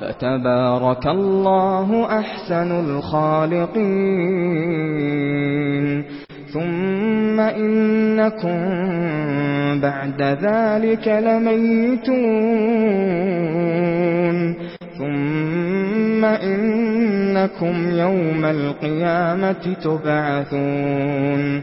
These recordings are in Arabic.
فتبارك الله أحسن الخالقين ثم إنكم بعد ذلك لميتون ثم إنكم يوم القيامة تبعثون.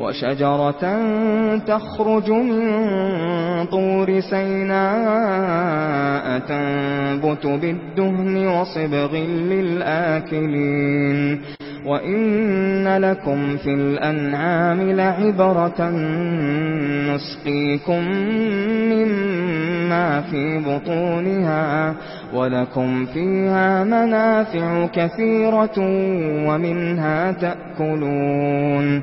وشجرة تخرج من طور سيناء تنبت بالدهن وصبغ للآكلين وَإِنَّ لَكُمْ فِي الْأَنْعَامِ لَعِبْرَةً نُسْقِيكُم مِّمَّا فِي بُطُونِهَا وَلَكُمْ فِيهَا مَنَافِعُ كَثِيرَةٌ وَمِنْهَا تَأْكُلُونَ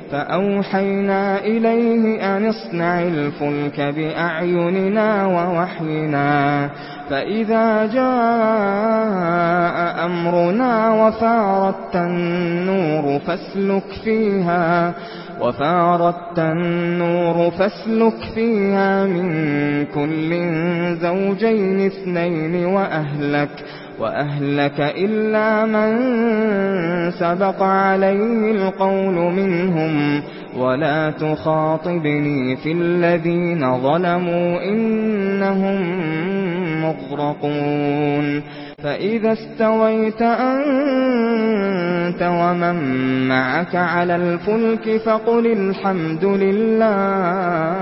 فأوحينا إليه أن اصنع الفلك بأعيننا ووحينا فإذا جاء أمرنا وفارت النور فاسلك فيها وفارت النور فاسلك فيها من كل زوجين اثنين وأهلك وَأَهْلَكَ إِلَّا مَن سَبَقَ عَلَيْهِ الْقَوْلُ مِنْهُمْ وَلَا تُخَاطِبْنِي فِي الَّذِينَ ظَلَمُوا إِنَّهُمْ مُغْرَقُونَ فَإِذَا اسْتَوَيْتَ أَنْتَ وَمَن مَّعَكَ عَلَى الْفُلْكِ فَقُلِ الْحَمْدُ لِلَّهِ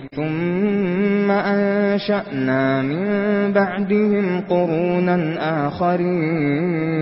ثُمَّ أَنشَأْنَا مِن بَعْدِهِمْ قُرُونًا آخَرِينَ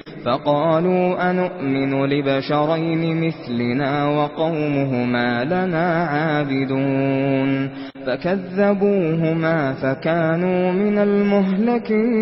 فقالوا أنؤمن لبشرين مثلنا وقومهما لنا عابدون فكذبوهما فكانوا من المهلكين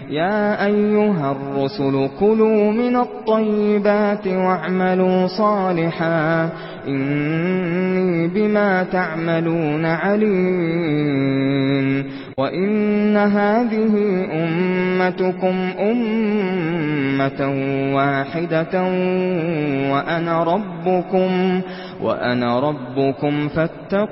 يا أيها الرسل كلوا من الطيبات واعملوا صالحا إني بما تعملون عليم وإن هذه أمتكم أمة واحدة وأنا ربكم وأنا ربكم فاتقون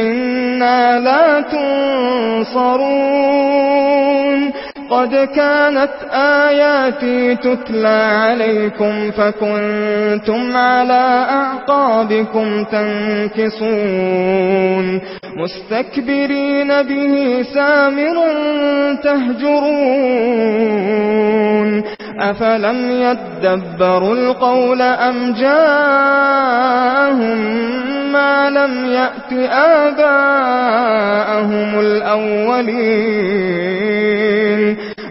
إِنَّا لَا تُنصَرُونَ قد كانت آياتي تتلى عليكم فكنتم على أعقابكم تنكسون مستكبرين به سامر تهجرون. أفلم يدبروا القول أم جاءهم ما لم يأت آباءهم الأولين؟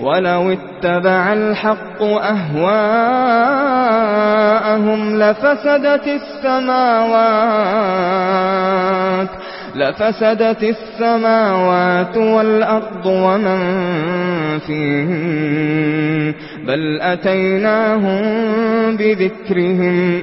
ولو اتبع الحق أهواءهم لفسدت السماوات لفسدت السماوات والأرض ومن فيه بل أتيناهم بذكرهم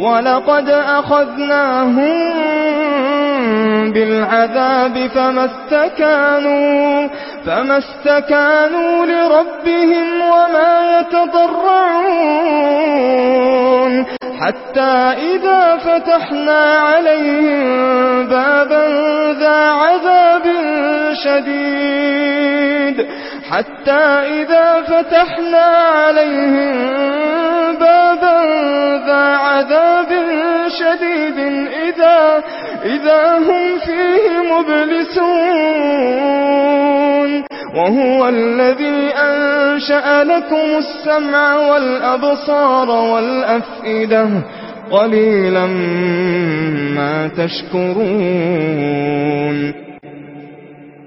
وَلَقَدْ أَخَذْنَاهُمْ بِالْعَذَابِ فَمَا اسْتَكَانُوا فَمَا اسْتَكَانُوا لِرَبِّهِمْ وَمَا يَتَضَرَّعُونَ حتى إذا فتحنا عليهم بابا ذا عذاب شديد. حتى إذا فتحنا عليهم بابا ذا عذاب شديد. إذا, إذا هم فيه مبلسون. وهو الذي أنشأ لكم السمع والأبصار والأفئدة قليلا ما تشكرون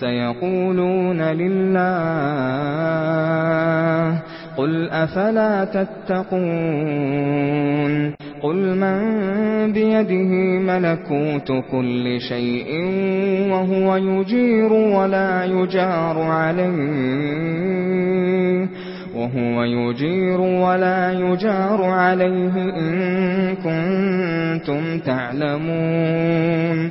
سيقولون لله قل أفلا تتقون قل من بيده ملكوت كل شيء وهو يجير ولا يجار عليه وهو يجير ولا يجار عليه إن كنتم تعلمون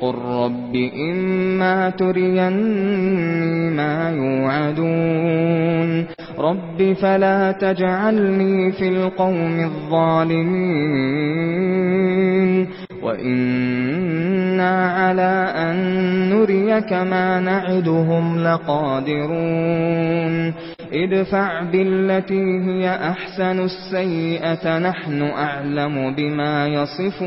قُل رَّبِّ إِمَّا تُرِيَنِّي مَا يُوعَدُونَ رَبِّ فَلَا تَجْعَلْنِي فِي الْقَوْمِ الظَّالِمِينَ وَإِنَّا عَلَى أَن نُّرِيَكَ مَا نَعِدُهُمْ لَقَادِرُونَ ادْفَعْ بِالَّتِي هِيَ أَحْسَنُ السَّيِّئَةَ نَحْنُ أَعْلَمُ بِمَا يَصِفُونَ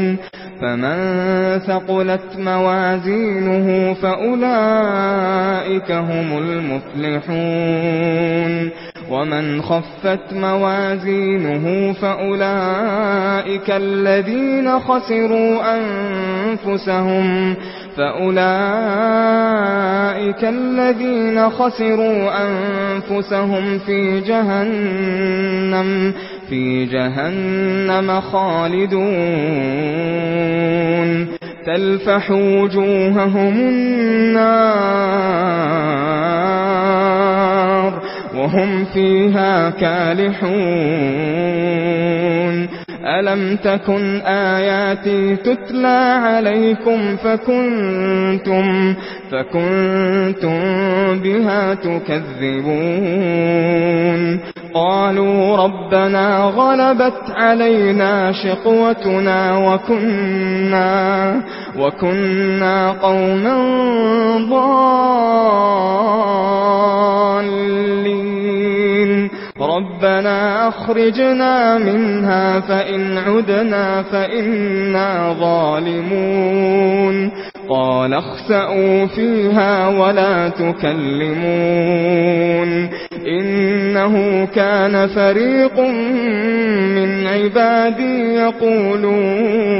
يَعْلَمُونَ فَمَن ثَقُلَتْ مَوَازِينُهُ فَأُولَئِكَ هُمُ الْمُفْلِحُونَ وَمَن خَفَّتْ مَوَازِينُهُ فَأُولَئِكَ الَّذِينَ خَسِرُوا أَنفُسَهُمْ فَأُولَئِكَ الَّذِينَ خَسِرُوا أَنفُسَهُمْ فِي جَهَنَّمَ فِي جَهَنَّمَ خَالِدُونَ تَلْفَحُ وُجُوهَهُمُ النَّارُ وَهُمْ فِيهَا كَالِحُونَ أَلَمْ تَكُنْ آيَاتِي تُتْلَى عَلَيْكُمْ فَكُنْتُمْ فَكُنْتُمْ بِهَا تُكَذِّبُونَ قالوا ربنا غلبت علينا شقوتنا وكنا وكنا قوما ضالين. ربنا أخرجنا منها فإن عدنا فإنا ظالمون. قال اخسأوا فيها ولا تكلمون إنه كان فريق من عبادي يقولون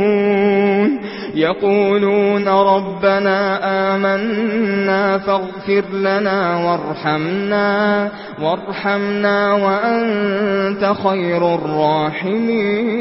يقولون ربنا آمنا فاغفر لنا وارحمنا وارحمنا وأنت خير الراحمين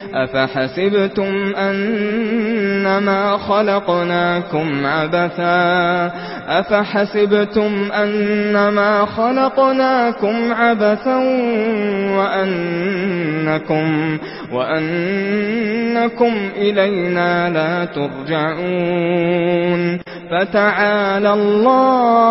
أفحسبتم أنما خلقناكم عبثا؟ أفحسبتم أنما خلقناكم عبثا وأنكم وأنكم إلينا لا ترجعون؟ فتعالى الله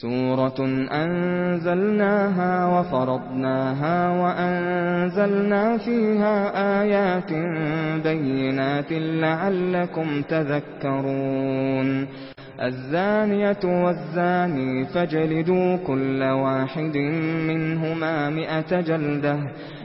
سورة أنزلناها وفرضناها وأنزلنا فيها آيات بينات لعلكم تذكرون. الزانية والزاني فاجلدوا كل واحد منهما مِائَةَ جلدة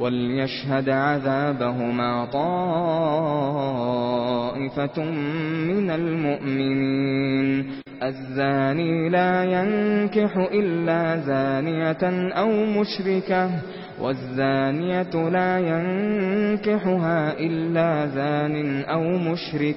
وَلْيَشْهَدْ عَذَابَهُمَا طَائِفَةٌ مِنَ الْمُؤْمِنِينَ الزَّانِي لَا يَنكِحُ إِلَّا زَانِيَةً أَوْ مُشْرِكَةً وَالزَّانِيَةُ لَا يَنكِحُهَا إِلَّا زَانٍ أَوْ مُشْرِكٌ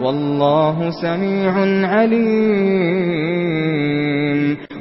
والله سميع عليم.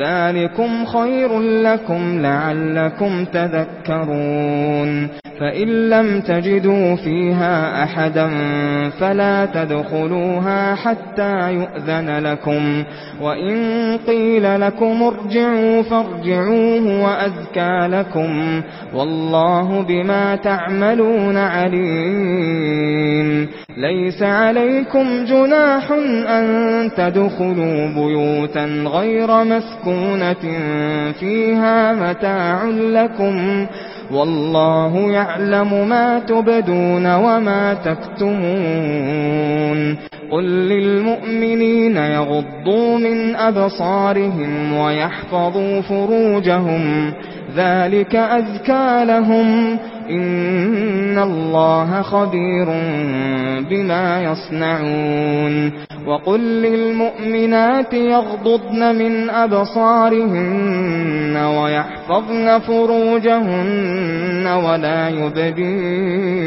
ذلكم خير لكم لعلكم تذكرون. فإن لم تجدوا فيها أحدا فلا تدخلوها حتى يؤذن لكم. وإن قيل لكم ارجعوا فارجعوه وأذكى لكم. والله بما تعملون عليم. ليس عليكم جناح أن تدخلوا بيوتا غير مسكون مَسْكُونَةٍ فيها متاع لكم والله يعلم ما تبدون وما تكتمون قل للمؤمنين يغضوا من أبصارهم ويحفظوا فروجهم ذلك أَزْكَى لهم إن الله خبير بما يصنعون وقل للمؤمنات يغضضن من أبصارهن ويحفظن فروجهن ولا يبدين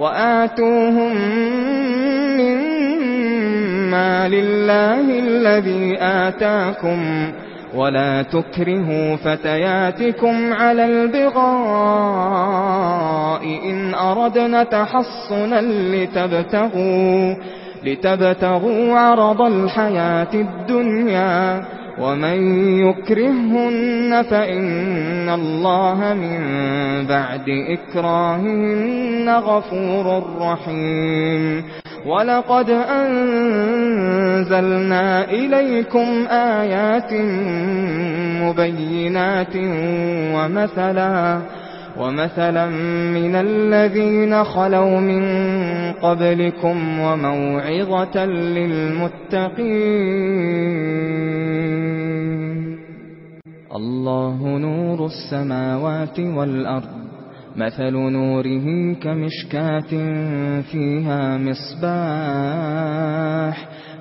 وآتوهم مما لله الذي آتاكم ولا تكرهوا فتياتكم على البغاء إن أردنا تحصنا لتبتغوا, لتبتغوا عرض الحياة الدنيا ومن يكرهن فإن الله من بعد إكراهن غفور رحيم ولقد أنزلنا إليكم آيات مبينات ومثلا ومثلا من الذين خلوا من قبلكم وموعظة للمتقين الله نور السماوات والأرض مثل نوره كمشكاة فيها مصباح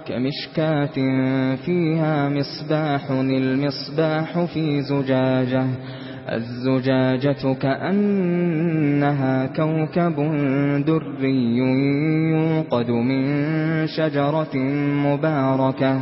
كمشكات فيها مصباح المصباح في زجاجة الزجاجة كأنها كوكب دري يوقد من شجرة مباركة.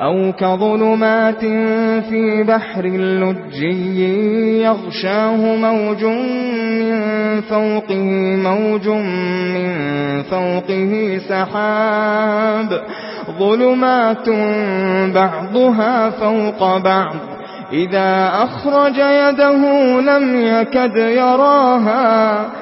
أو كظلمات في بحر لُجِّيٍّ يغشاه موج من فوقه موج من فوقه سحاب. ظلمات بعضها فوق بعض. إذا أخرج يده لم يكد يراها.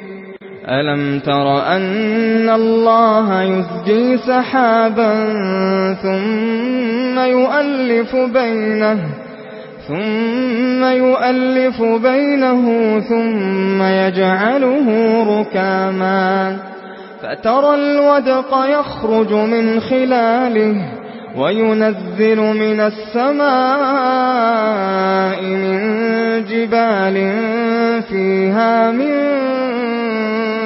أَلَمْ تَرَ أَنَّ اللَّهَ يُسْجِي سَحَابًا ثُمَّ يُؤَلِّفُ بَيْنَهُ ثُمَّ يُؤَلِّفُ بَيْنَهُ ثُمَّ يَجْعَلُهُ رُكَامًا فَتَرَى الْوَدْقَ يَخْرُجُ مِنْ خِلَالِهِ وَيُنَزِّلُ مِنَ السَّمَاءِ مِنْ جِبَالٍ فِيهَا مِنْ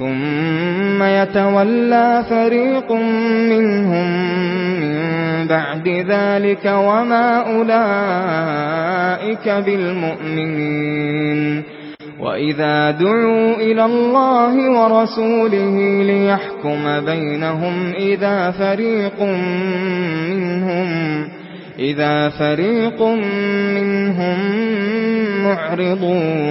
ثُمَّ يَتَوَلَّى فَرِيقٌ مِنْهُمْ مِنْ بَعْدِ ذَلِكَ وَمَا أُولَئِكَ بِالْمُؤْمِنِينَ. وَإِذَا دُعُوا إِلَى اللَّهِ وَرَسُولِهِ لِيَحْكُمَ بَيْنَهُمْ إِذَا فَرِيقٌ مِنْهُمْ إِذَا فَرِيقٌ مِنْهُمْ مُعْرِضُونَ.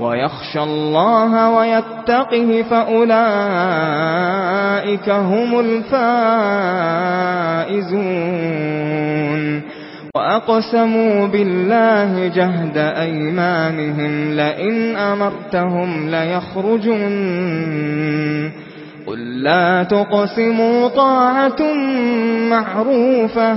ويخشى الله ويتقه فأولئك هم الفائزون وأقسموا بالله جهد أيمانهم لئن أمرتهم ليخرجون قل لا تقسموا طاعة معروفة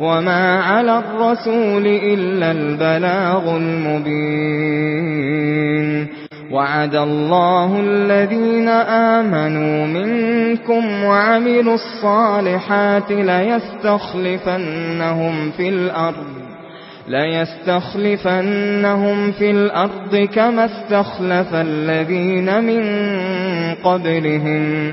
وما على الرسول إلا البلاغ المبين وعد الله الذين آمنوا منكم وعملوا الصالحات ليستخلفنهم في الأرض لَيَسْتَخْلِفَنَّهُمْ فِي الْأَرْضِ كَمَا اسْتَخْلَفَ الَّذِينَ مِنْ قَبْلِهِمْ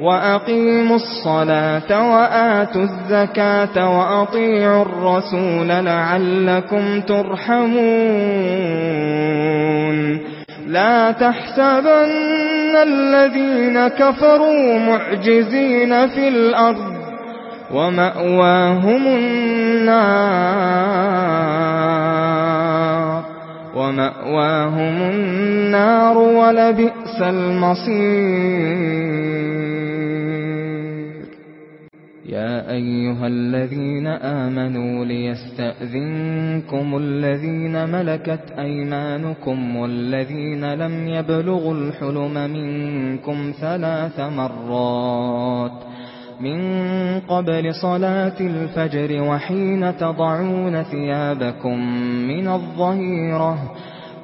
وَأَقِيمُوا الصَّلَاةَ وَآتُوا الزَّكَاةَ وَأَطِيعُوا الرَّسُولَ لَعَلَّكُمْ تُرْحَمُونَ لَا تَحْسَبَنَّ الَّذِينَ كَفَرُوا مُعْجِزِينَ فِي الْأَرْضِ وَمَأْوَاهُمُ النَّارُ وَمَأْوَاهُمُ النَّارُ وَلَبِئْسَ الْمَصِيرُ يا أيها الذين آمنوا ليستأذنكم الذين ملكت أيمانكم والذين لم يبلغوا الحلم منكم ثلاث مرات من قبل صلاة الفجر وحين تضعون ثيابكم من الظهيرة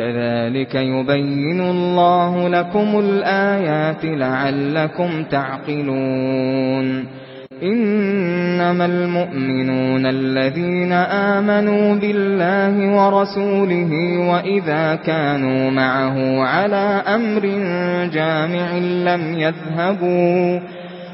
كَذَلِكَ يُبَيِّنُ اللَّهُ لَكُمُ الْآيَاتِ لَعَلَّكُمْ تَعْقِلُونَ. إِنَّمَا الْمُؤْمِنُونَ الَّذِينَ آمَنُوا بِاللَّهِ وَرَسُولِهِ وَإِذَا كَانُوا مَعَهُ عَلَى أَمْرٍ جَامِعٍ لَّمْ يَذْهَبُوا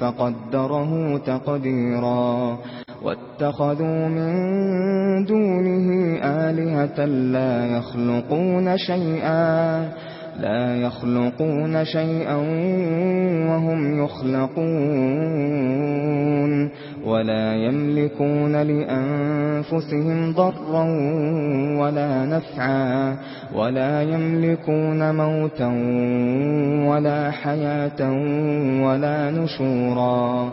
فقدره تقديرا. واتخذوا من دونه آلهة لا يخلقون شيئا. لا يخلقون شيئا وهم يخلقون ولا يملكون لأنفسهم ضرا ولا نفعا ولا يملكون موتا ولا حياة ولا نشورا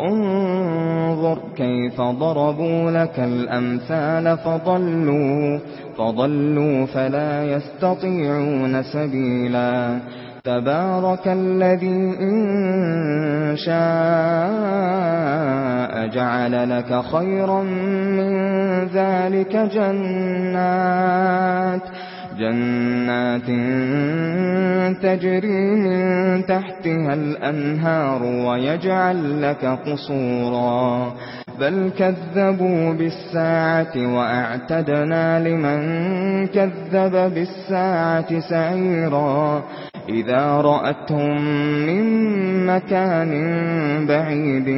انظر كيف ضربوا لك الأمثال فضلوا فضلوا فلا يستطيعون سبيلا. تبارك الذي إن شاء جعل لك خيرا من ذلك جنات. جَنَّاتٍ تَجْرِي مِن تَحْتِهَا الْأَنْهَارُ وَيَجْعَلُ لَكَ قُصُورًا. بَلْ كَذَّبُوا بِالسَّاعَةِ وَأَعْتَدْنَا لِمَن كَذَّبَ بِالسَّاعَةِ سَعِيرًا. إِذَا رَأَتْهُم مِّن مَّكَانٍ بَعِيدٍ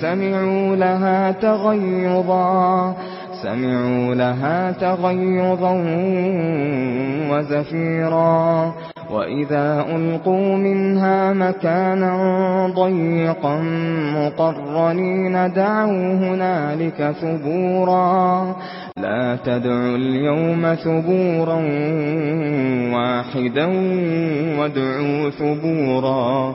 سَمِعُوا لَهَا تَغَيُّظًا. سَمِعُوا لَهَا تَغَيُّظًا وَزَفِيرًا. وَإِذَا أُلْقُوا مِنْهَا مَكَانًا ضَيِّقًا مُقَرَّنِينَ دَعَوْا هُنَالِكَ ثُبُورًا. لَا تَدْعُوا الْيَوْمَ ثُبُورًا وَاحِدًا وَادْعُوا ثُبُورًا.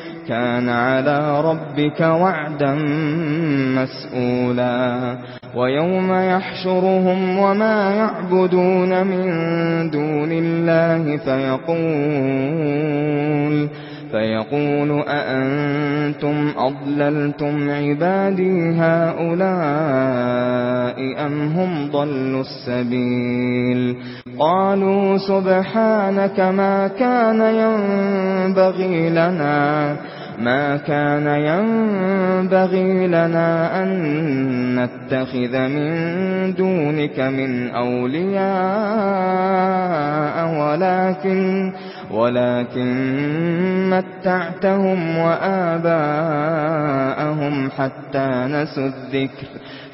كان على ربك وعدا مسؤولا ويوم يحشرهم وما يعبدون من دون الله فيقول فيقول أأنتم أضللتم عبادي هؤلاء أم هم ضلوا السبيل قالوا سبحانك ما كان ينبغي لنا ما كان ينبغي لنا أن نتخذ من دونك من أولياء ولكن ولكن متعتهم وآباءهم حتى نسوا الذكر.